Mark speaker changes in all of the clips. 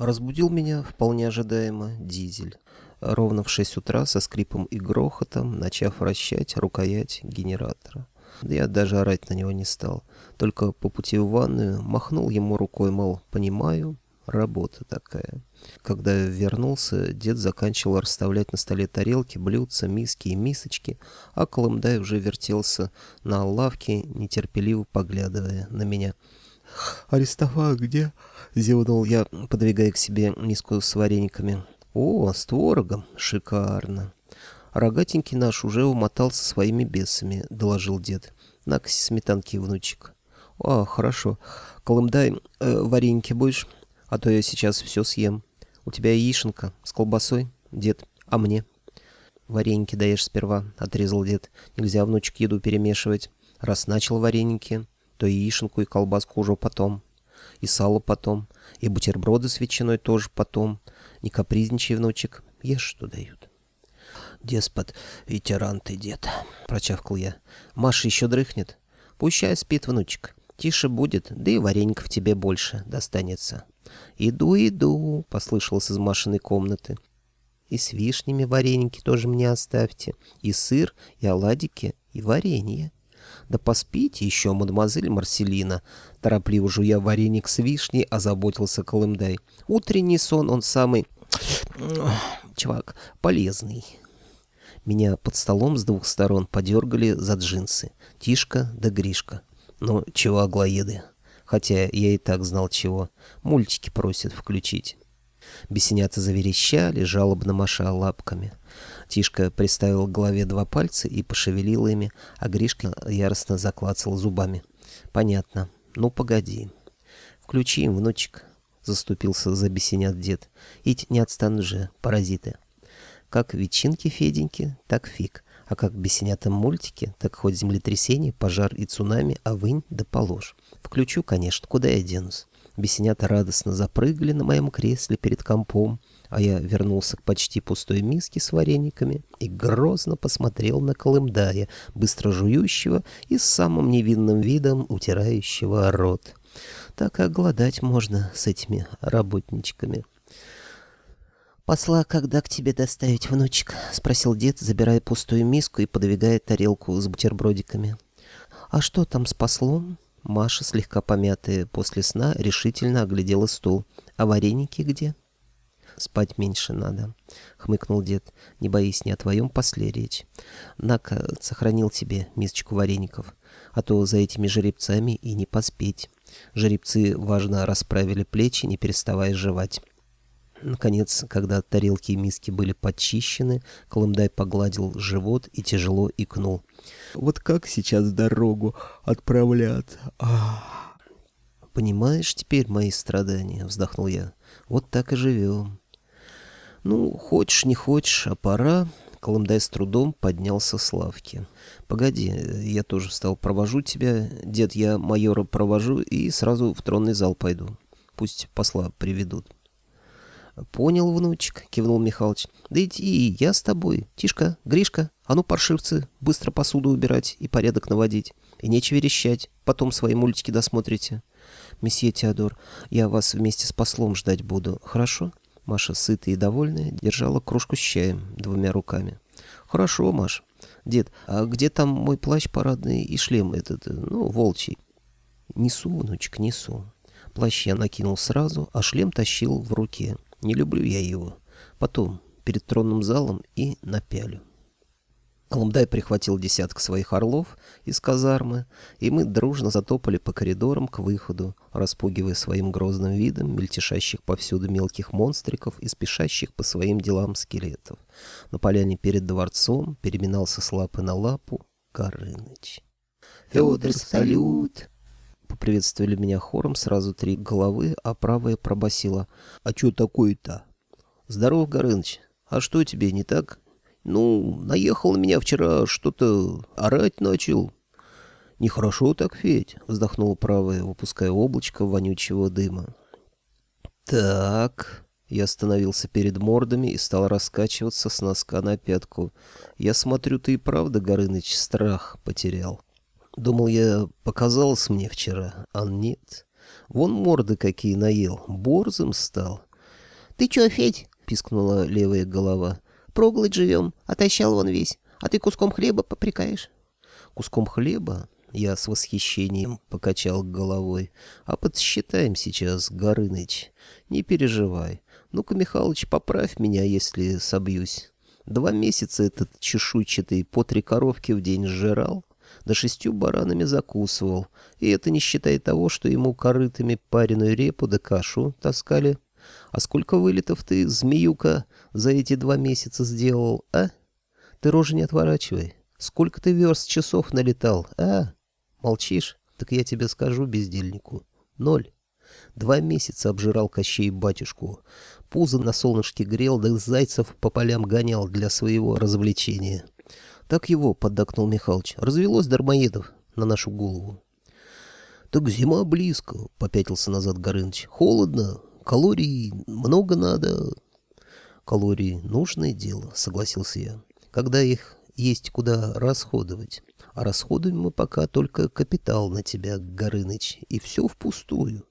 Speaker 1: Разбудил меня, вполне ожидаемо, дизель. Ровно в шесть утра со скрипом и грохотом, начав вращать рукоять генератора. Я даже орать на него не стал. Только по пути в ванную махнул ему рукой, мол, понимаю, работа такая. Когда вернулся, дед заканчивал расставлять на столе тарелки, блюдца, миски и мисочки, а Колымдай уже вертелся на лавке, нетерпеливо поглядывая на меня. «Арестова где?» — зевнул я, подвигая к себе миску с варениками. «О, с творогом! Шикарно!» «Рогатенький наш уже умотался своими бесами», — доложил дед. «Накось сметанки, внучек». «А, хорошо. Колымдай, э, вареники будешь? А то я сейчас все съем. У тебя яишенка с колбасой, дед, а мне?» «Вареники даешь сперва», — отрезал дед. «Нельзя, внучек, еду перемешивать. Раз начал вареники, то яишенку и колбаску уже потом. И сало потом. И бутерброды с ветчиной тоже потом. Не капризничай, внучек, ешь, что дают». «Деспот, ветеран ты, дед», — прочавкал я. «Маша еще дрыхнет. Пущай спит, внучек. Тише будет, да и вареников тебе больше достанется». «Иду, иду», — послышалось из Машиной комнаты. «И с вишнями вареники тоже мне оставьте, и сыр, и оладики, и варенье». «Да поспите еще, мадемуазель Марселина!» Торопливо жуя вареник с вишней, озаботился Колымдай. «Утренний сон, он самый... чувак, полезный». Меня под столом с двух сторон подергали за джинсы. Тишка да Гришка. Ну, чего аглоеды? Хотя я и так знал чего. Мультики просят включить. Бесенята заверещали, жалобно маша лапками. Тишка приставил к голове два пальца и пошевелил ими, а Гришка яростно заклацал зубами. «Понятно. Ну, погоди. Включи им, внучек», — заступился за бесенят дед. «Ить не отстанут же, паразиты». Как ветчинки Феденьки, так фиг. А как бесенятом мультике, так хоть землетрясение, пожар и цунами, а вынь да положь. Включу, конечно, куда я денусь. Бесенята радостно запрыгали на моем кресле перед компом, а я вернулся к почти пустой миске с варениками и грозно посмотрел на Колымдая, быстро жующего и с самым невинным видом утирающего рот. Так и огладать можно с этими работничками. «Посла когда к тебе доставить, внучек?» — спросил дед, забирая пустую миску и подвигая тарелку с бутербродиками. «А что там с послом?» Маша, слегка помятая после сна, решительно оглядела стул. «А вареники где?» «Спать меньше надо», — хмыкнул дед. «Не боись, не о твоем после речь. Нака сохранил тебе мисочку вареников, а то за этими жеребцами и не поспеть». Жеребцы, важно, расправили плечи, не переставая жевать. Наконец, когда тарелки и миски были подчищены, Колымдай погладил живот и тяжело икнул. «Вот как сейчас дорогу отправлять? Ах!» «Понимаешь теперь мои страдания?» — вздохнул я. «Вот так и живем». «Ну, хочешь, не хочешь, а пора...» Колымдай с трудом поднялся с лавки. «Погоди, я тоже встал, провожу тебя. Дед, я майора провожу и сразу в тронный зал пойду. Пусть посла приведут». «Понял, внучек», — кивнул Михалыч. «Да иди, я с тобой. Тишка, Гришка, а ну, паршивцы, быстро посуду убирать и порядок наводить. И нечего верещать, потом свои мультики досмотрите. Месье Теодор, я вас вместе с послом ждать буду, хорошо?» Маша, сытая и довольная, держала кружку с чаем двумя руками. «Хорошо, Маш. Дед, а где там мой плащ парадный и шлем этот, ну, волчий?» «Несу, внучек, несу». Плащ я накинул сразу, а шлем тащил в руке. Не люблю я его. Потом, перед тронным залом и напялю. Колымдай прихватил десяток своих орлов из казармы, и мы дружно затопали по коридорам к выходу, распугивая своим грозным видом мельтешащих повсюду мелких монстриков и спешащих по своим делам скелетов. На поляне перед дворцом переминался с лапы на лапу Горыныч. «Федор, салют!» Поприветствовали меня хором сразу три головы, а правая пробасила. «А чё такое-то?» «Здоров, Горыныч. А что тебе, не так?» «Ну, наехал на меня вчера, что-то орать начал». «Нехорошо так, Федь», — вздохнула правая, выпуская облачко вонючего дыма. «Так...» Я остановился перед мордами и стал раскачиваться с носка на пятку. «Я смотрю, ты и правда, Горыныч, страх потерял». Думал я, показалось мне вчера, а нет. Вон морды какие наел, борзым стал.
Speaker 2: Ты чё, Федь?
Speaker 1: — пискнула левая голова.
Speaker 2: Проглоть живем, отощал вон весь. А ты куском хлеба попрекаешь?
Speaker 1: Куском хлеба? Я с восхищением покачал головой. А подсчитаем сейчас, Горыныч. Не переживай. Ну-ка, Михалыч, поправь меня, если собьюсь. Два месяца этот чешуйчатый по три коровки в день сжирал, да шестью баранами закусывал. И это не считая того, что ему корытами пареную репу да кашу таскали. А сколько вылетов ты, змеюка, за эти два месяца сделал, а? Ты рожи не отворачивай. Сколько ты верст часов налетал, а? Молчишь? Так я тебе скажу, бездельнику. Ноль. Два месяца обжирал Кощей батюшку. Пузо на солнышке грел, да зайцев по полям гонял для своего развлечения. Так его, поддакнул Михалыч, развелось дармоедов на нашу голову. Так зима близко, попятился назад Горыныч. Холодно, калорий много надо. Калории нужное дело, согласился я. Когда их есть куда расходовать. А расходуем мы пока только капитал на тебя, Горыныч, и все впустую.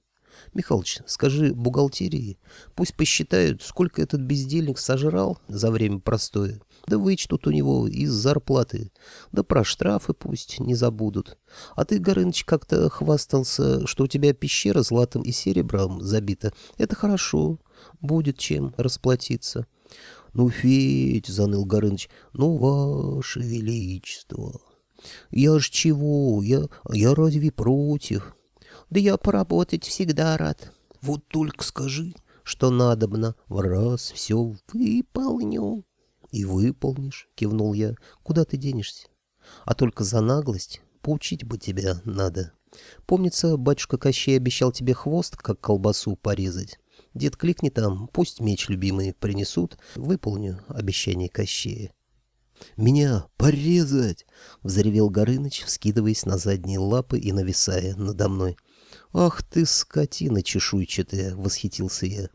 Speaker 1: Михалыч, скажи бухгалтерии, пусть посчитают, сколько этот бездельник сожрал за время простое, да вычтут у него из зарплаты, да про штрафы пусть не забудут. А ты, Горыныч, как-то хвастался, что у тебя пещера златом и серебром забита. Это хорошо, будет чем расплатиться. — Ну, Федь, — заныл Горыныч, — ну, ваше величество... Я ж чего? Я, я разве против?
Speaker 2: Да я поработать всегда рад.
Speaker 1: Вот только скажи, что надобно, в раз все выполню. И выполнишь, кивнул я. Куда ты денешься? А только за наглость поучить бы тебя надо. Помнится, батюшка Кощей обещал тебе хвост, как колбасу, порезать. Дед, кликни там, пусть меч любимый принесут, выполню обещание Кощея. «Меня порезать!» — взревел Горыныч, вскидываясь на задние лапы и нависая надо мной. «Ах ты, скотина чешуйчатая!» — восхитился я.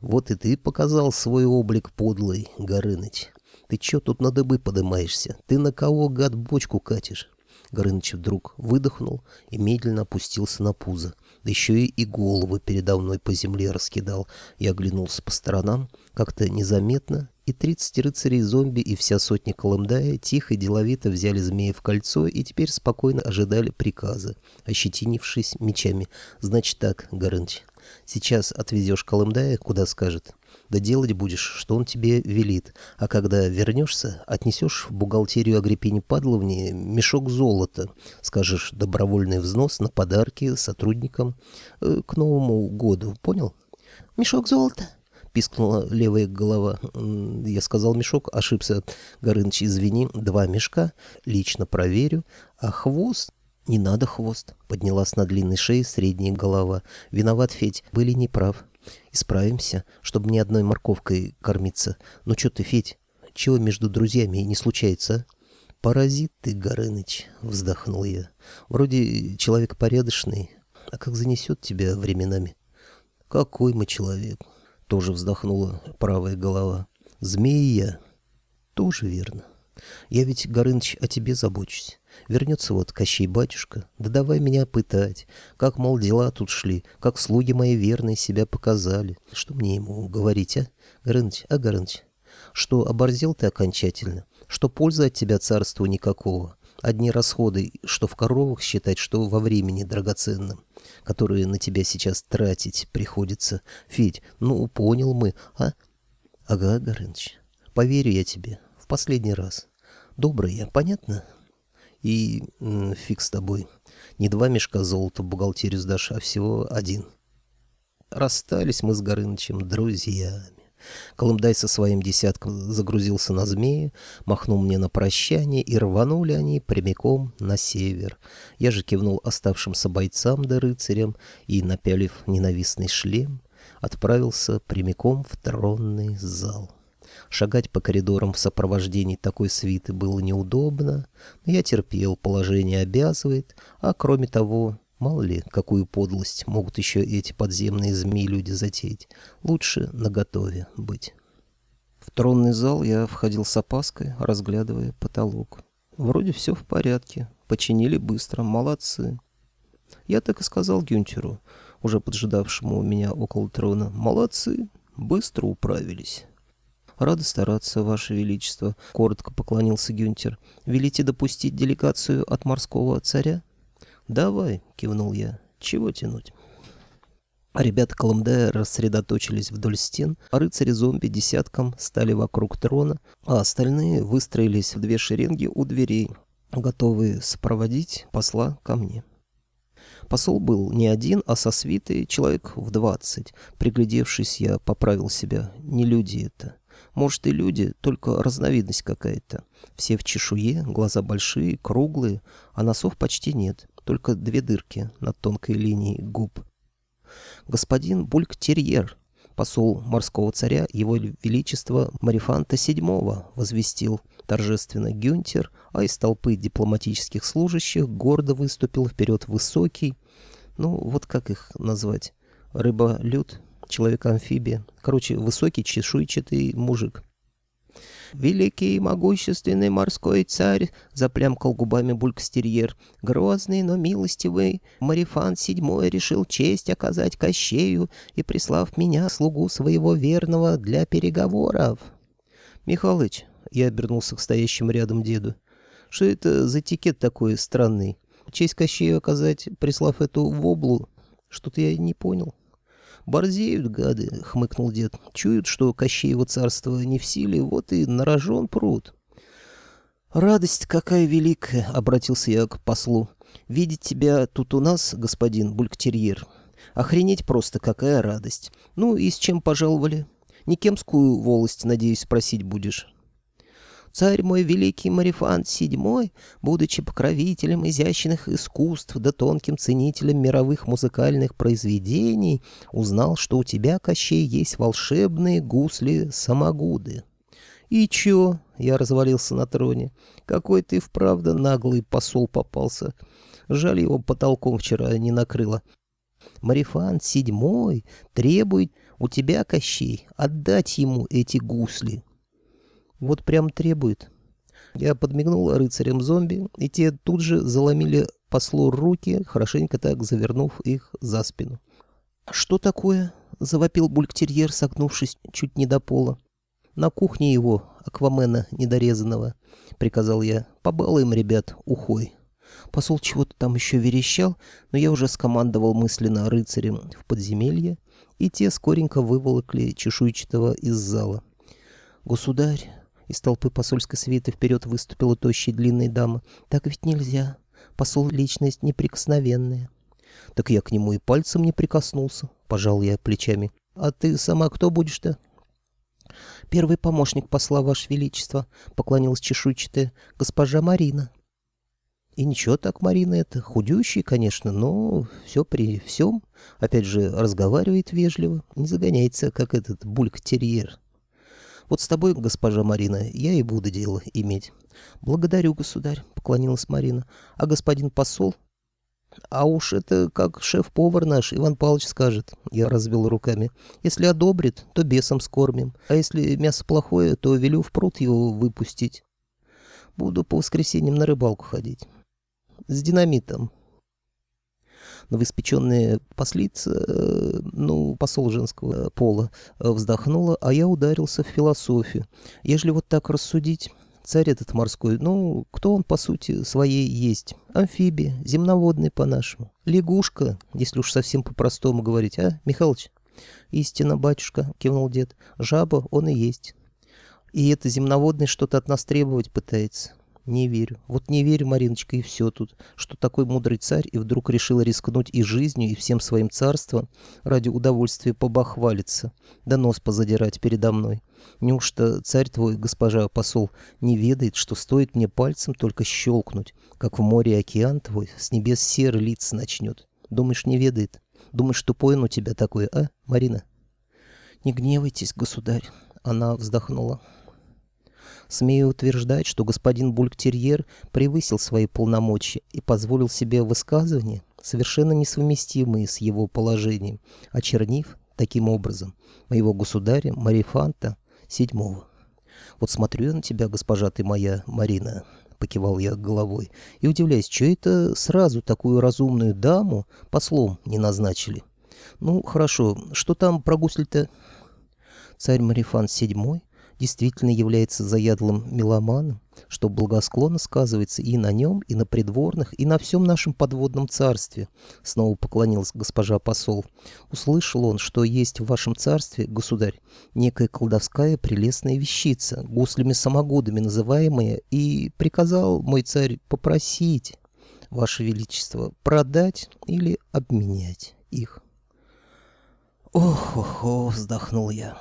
Speaker 1: «Вот и ты показал свой облик подлый, Горыныч. Ты чё тут на дыбы подымаешься? Ты на кого, гад, бочку катишь?» Горыныч вдруг выдохнул и медленно опустился на пузо. Да еще и головы передо мной по земле раскидал. Я оглянулся по сторонам, как-то незаметно, и тридцать рыцарей-зомби и вся сотня Колымдая тихо и деловито взяли змея в кольцо и теперь спокойно ожидали приказа, ощетинившись мечами. «Значит так, Горыныч, сейчас отвезешь Колымдая, куда скажет. Да делать будешь, что он тебе велит. А когда вернешься, отнесешь в бухгалтерию Агриппине Падловне мешок золота. Скажешь добровольный взнос на подарки сотрудникам э, к Новому году. Понял?
Speaker 2: Мешок золота?
Speaker 1: — пискнула левая голова. Я сказал мешок, ошибся. Горыныч, извини, два мешка. Лично проверю. А хвост? Не надо хвост. Поднялась на длинной шее средняя голова. Виноват, Федь, были неправ. Исправимся, чтобы ни одной морковкой кормиться. Ну что ты, Федь, чего между друзьями не случается, а? «Паразит ты, Горыныч», — вздохнул я. «Вроде человек порядочный, а как занесет тебя временами?» «Какой мы человек?» Тоже вздохнула правая голова. Змея. Тоже верно. Я ведь, Горыныч, о тебе забочусь. Вернется вот Кощей батюшка, да давай меня пытать. Как, мол, дела тут шли, как слуги мои верные себя показали. Что мне ему говорить, а? Горыныч, а, Горыныч? Что, оборзел ты окончательно? Что пользы от тебя царству никакого? Одни расходы, что в коровах считать, что во времени драгоценном которые на тебя сейчас тратить приходится. Федь, ну, понял мы, а? Ага, Горыныч, поверю я тебе, в последний раз. Добрый я, понятно? И фиг с тобой. Не два мешка золота в бухгалтерию сдашь, а всего один. Расстались мы с Горынычем друзьями. Колымдай со своим десятком загрузился на змеи, махнул мне на прощание, и рванули они прямиком на север. Я же кивнул оставшимся бойцам да рыцарям и, напялив ненавистный шлем, отправился прямиком в тронный зал. Шагать по коридорам в сопровождении такой свиты было неудобно, но я терпел, положение обязывает, а кроме того Мало ли, какую подлость могут еще эти подземные змеи-люди затеять. Лучше наготове быть. В тронный зал я входил с опаской, разглядывая потолок. Вроде все в порядке. Починили быстро. Молодцы. Я так и сказал Гюнтеру, уже поджидавшему меня около трона. Молодцы. Быстро управились. «Рада стараться, Ваше Величество», — коротко поклонился Гюнтер. «Велите допустить делегацию от морского царя?» «Давай», — кивнул я. «Чего тянуть?» Ребята Колымдая рассредоточились вдоль стен, а рыцари-зомби десятком стали вокруг трона, а остальные выстроились в две шеренги у дверей, готовые сопроводить посла ко мне. Посол был не один, а со свитой человек в двадцать. Приглядевшись, я поправил себя. Не люди это. Может, и люди, только разновидность какая-то. Все в чешуе, глаза большие, круглые, а носов почти нет, только две дырки над тонкой линией губ. Господин Бульк-Терьер, посол морского царя, его величество Марифанта VII, возвестил торжественно Гюнтер, а из толпы дипломатических служащих гордо выступил вперед высокий, ну, вот как их назвать, рыба-люд, человек-амфибия. Короче, высокий чешуйчатый мужик. «Великий и могущественный морской царь», — заплямкал губами булькстерьер, — «грозный, но милостивый, Марифан седьмой решил честь оказать Кощею и прислав меня, слугу своего верного, для переговоров». «Михалыч», — я обернулся к стоящему рядом деду, — «что это за этикет такой странный? Честь Кощею оказать, прислав эту воблу? Что-то я не понял». «Борзеют, гады», — хмыкнул дед. «Чуют, что Кощеево царство не в силе, вот и на рожон пруд». «Радость какая великая!» — обратился я к послу. «Видеть тебя тут у нас, господин Бульктерьер. Охренеть просто какая радость! Ну и с чем пожаловали? Никемскую волость, надеюсь, спросить будешь?» Царь мой великий Марифант VII, будучи покровителем изящных искусств да тонким ценителем мировых музыкальных произведений, узнал, что у тебя, Кощей, есть волшебные гусли-самогуды. «И чё?» — я развалился на троне. «Какой ты вправду наглый посол попался. Жаль, его потолком вчера не накрыло. Марифан седьмой требует у тебя, Кощей, отдать ему эти гусли. Вот прям требует. Я подмигнул рыцарям зомби, и те тут же заломили послу руки, хорошенько так завернув их за спину. «Что такое?» — завопил бультерьер, согнувшись чуть не до пола. «На кухне его, аквамена недорезанного», — приказал я. «Побалуем, ребят, ухой». Посол чего-то там еще верещал, но я уже скомандовал мысленно рыцарем в подземелье, и те скоренько выволокли чешуйчатого из зала. «Государь», из толпы посольской свиты вперед выступила тощая длинная дама. «Так ведь нельзя. Посол — личность неприкосновенная». «Так я к нему и пальцем не прикоснулся», — пожал я плечами. «А ты сама кто будешь-то?» «Первый помощник посла, Ваше Величество», — поклонилась чешуйчатая, — «госпожа Марина». И ничего так Марина это, худющий, конечно, но все при всем. Опять же, разговаривает вежливо, не загоняется, как этот бульк-терьер. Вот с тобой, госпожа Марина, я и буду дело иметь. Благодарю, государь, поклонилась Марина. А господин посол? А уж это как шеф-повар наш Иван Павлович скажет, я развел руками. Если одобрит, то бесом скормим. А если мясо плохое, то велю в пруд его выпустить. Буду по воскресеньям на рыбалку ходить. С динамитом, новоиспеченная послица, э, ну, посол женского пола, э, вздохнула, а я ударился в философию. Ежели вот так рассудить, царь этот морской, ну, кто он, по сути, своей есть? Амфибия, земноводный по-нашему. Лягушка, если уж совсем по-простому говорить, а, Михалыч? Истина, батюшка, кивнул дед. Жаба он и есть. И это земноводный что-то от нас требовать пытается. Не верю. Вот не верю, Мариночка, и все тут, что такой мудрый царь и вдруг решил рискнуть и жизнью, и всем своим царством ради удовольствия побахвалиться, да нос позадирать передо мной. Неужто царь твой, госпожа посол, не ведает, что стоит мне пальцем только щелкнуть, как в море океан твой с небес серый лица начнет? Думаешь, не ведает? Думаешь, тупой он у тебя такой, а, Марина? Не гневайтесь, государь, она вздохнула. Смею утверждать, что господин Бульктерьер превысил свои полномочия и позволил себе высказывания, совершенно несовместимые с его положением, очернив таким образом моего государя Марифанта VII. Вот смотрю я на тебя, госпожа ты моя, Марина, покивал я головой, и удивляюсь, что это сразу такую разумную даму послом не назначили. Ну, хорошо, что там про гусль-то? царь Марифан VII действительно является заядлым меломаном, что благосклонно сказывается и на нем, и на придворных, и на всем нашем подводном царстве. Снова поклонилась госпожа посол. Услышал он, что есть в вашем царстве, государь, некая колдовская прелестная вещица, гуслями-самогодами называемая, и приказал мой царь попросить, ваше величество, продать или обменять их. «Ох-ох-ох!» — вздохнул я.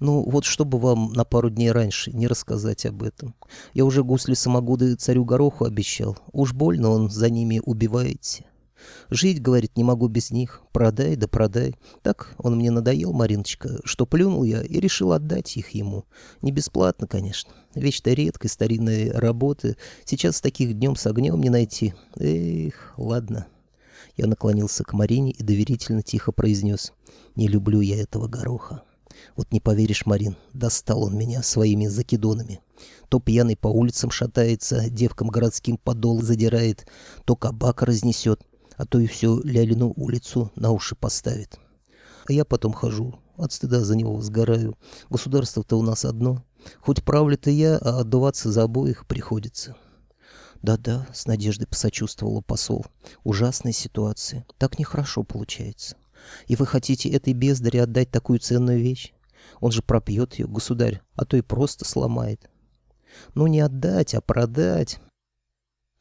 Speaker 1: Ну, вот чтобы вам на пару дней раньше не рассказать об этом. Я уже гусли-самогуды царю Гороху обещал. Уж больно он за ними убивается. Жить, говорит, не могу без них. Продай да продай. Так он мне надоел, Мариночка, что плюнул я и решил отдать их ему. Не бесплатно, конечно. Вещь-то редкой, старинной работы. Сейчас таких днем с огнем не найти. Эх, ладно. Я наклонился к Марине и доверительно тихо произнес. Не люблю я этого гороха. Вот не поверишь, Марин, достал он меня своими закидонами. То пьяный по улицам шатается, девкам городским подол задирает, то кабак разнесет, а то и всю Лялину улицу на уши поставит. А я потом хожу, от стыда за него сгораю. Государство-то у нас одно. Хоть правлю-то я, а отдуваться за обоих приходится. Да-да, с надеждой посочувствовала посол. Ужасная ситуация. Так нехорошо получается. И вы хотите этой бездаре отдать такую ценную вещь? Он же пропьет ее, государь, а то и просто сломает. Ну, не отдать, а продать.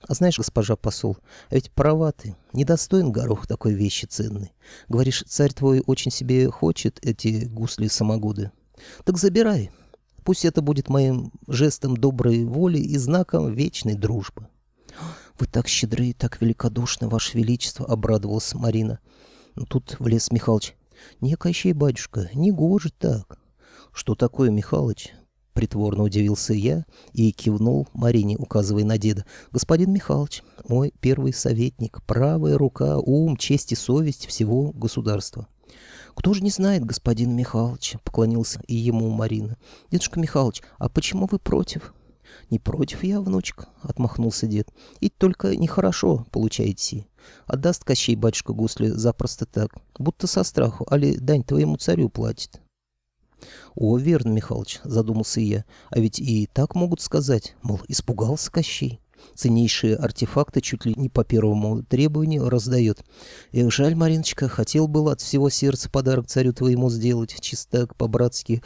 Speaker 1: А знаешь, госпожа посол, а ведь права ты, недостоин горох такой вещи ценной. Говоришь, царь твой очень себе хочет эти гусли-самогуды. Так забирай. Пусть это будет моим жестом доброй воли и знаком вечной дружбы. «Вы так щедры и так великодушны, Ваше Величество!» — обрадовалась Марина. Тут влез Михалыч. «Не Кощей, батюшка, не гоже так». «Что такое, Михалыч?» Притворно удивился я и кивнул Марине, указывая на деда. «Господин Михалыч, мой первый советник, правая рука, ум, честь и совесть всего государства». «Кто же не знает, господин Михалыч?» — поклонился и ему Марина. «Дедушка Михалыч, а почему вы против?» «Не против я, внучка», — отмахнулся дед. «И только нехорошо получаете. Отдаст Кощей батюшка гусли запросто так, будто со страху, али дань твоему царю платит». «О, верно, Михалыч», — задумался я, — «а ведь и так могут сказать, мол, испугался Кощей». Ценнейшие артефакты чуть ли не по первому требованию раздает. Эх, жаль, Мариночка, хотел было от всего сердца подарок царю твоему сделать, чисто по-братски.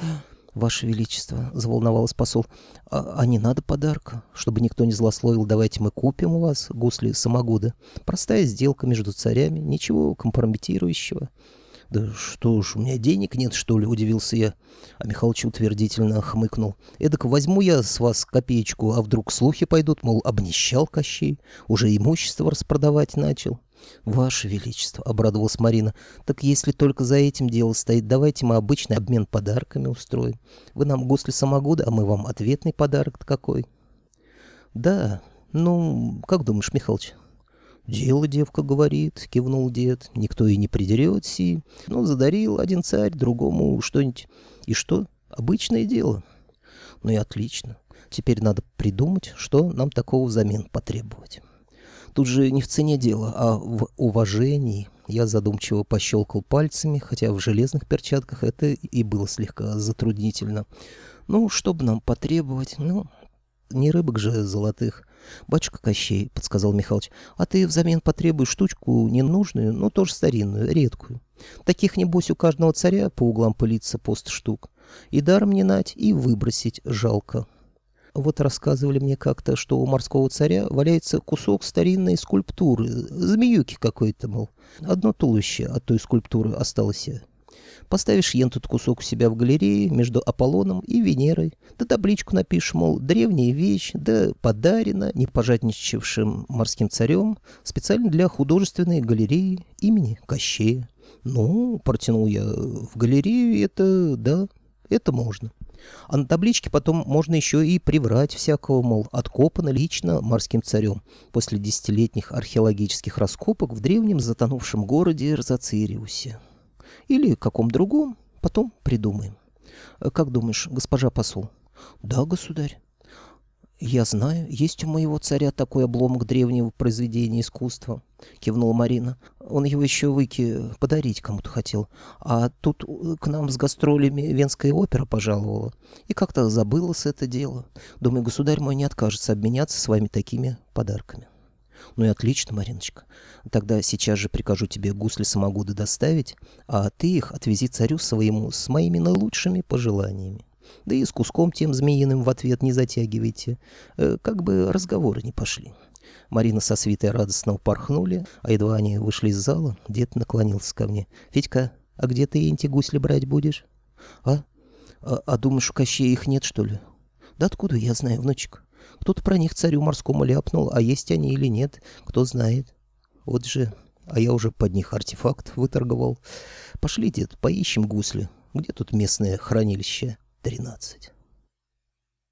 Speaker 1: «Ваше Величество», — заволновался посол, а, «а не надо подарка, чтобы никто не злословил, давайте мы купим у вас гусли самогуда. Простая сделка между царями, ничего компрометирующего». «Да что ж, у меня денег нет, что ли?» — удивился я. А Михалыч утвердительно хмыкнул. «Эдак возьму я с вас копеечку, а вдруг слухи пойдут, мол, обнищал Кощей, уже имущество распродавать начал». «Ваше Величество», — обрадовалась Марина, — «так если только за этим дело стоит, давайте мы обычный обмен подарками устроим. Вы нам гусли самогода, а мы вам ответный подарок какой». «Да, ну, как думаешь, Михалыч?» «Дело, девка говорит», — кивнул дед, — «никто и не придерет си. Ну, задарил один царь другому что-нибудь. И что? Обычное дело». «Ну и отлично. Теперь надо придумать, что нам такого взамен потребовать». Тут же не в цене дело, а в уважении. Я задумчиво пощелкал пальцами, хотя в железных перчатках это и было слегка затруднительно. Ну, чтобы нам потребовать, ну, не рыбок же золотых. «Батюшка Кощей», — подсказал Михалыч, — «а ты взамен потребуешь штучку ненужную, но тоже старинную, редкую. Таких, небось, у каждого царя по углам пылится пост штук. И даром не нать, и выбросить жалко». Вот рассказывали мне как-то, что у морского царя валяется кусок старинной скульптуры, змеюки какой-то, мол. Одно туловище от той скульптуры осталось. Поставишь ен тут кусок у себя в галерее между Аполлоном и Венерой, да табличку напишешь, мол, древняя вещь, да подарена непожадничавшим морским царем специально для художественной галереи имени Кощея. Ну, протянул я, в галерею это, да, это можно. А на табличке потом можно еще и приврать всякого, мол, откопано лично морским царем после десятилетних археологических раскопок в древнем затонувшем городе Эрзацириусе. Или каком другом, потом придумаем. Как думаешь, госпожа посол? Да, государь.
Speaker 3: «Я знаю, есть у моего царя такой обломок древнего произведения искусства», — кивнула Марина. «Он его еще выки подарить кому-то хотел. А тут э, к нам с гастролями Венская опера пожаловала. И как-то забылось это дело. Думаю, государь мой не откажется обменяться с вами такими подарками». «Ну и отлично, Мариночка. Тогда сейчас же прикажу тебе гусли самогуды доставить, а ты их отвези царю своему с моими наилучшими пожеланиями». Да и с куском тем змеиным в ответ не затягивайте. Э, как бы разговоры не пошли. Марина со свитой радостно упорхнули, а едва они вышли из зала, дед наклонился ко мне. «Федька, а где ты эти гусли брать будешь?» «А? А, а думаешь, у Кощея их нет, что ли?» «Да откуда я знаю, внучек? Кто-то про них царю морскому ляпнул, а есть они или нет, кто знает. Вот же, а я уже под них артефакт выторговал. Пошли, дед, поищем гусли. Где тут местное хранилище?» Тринадцать.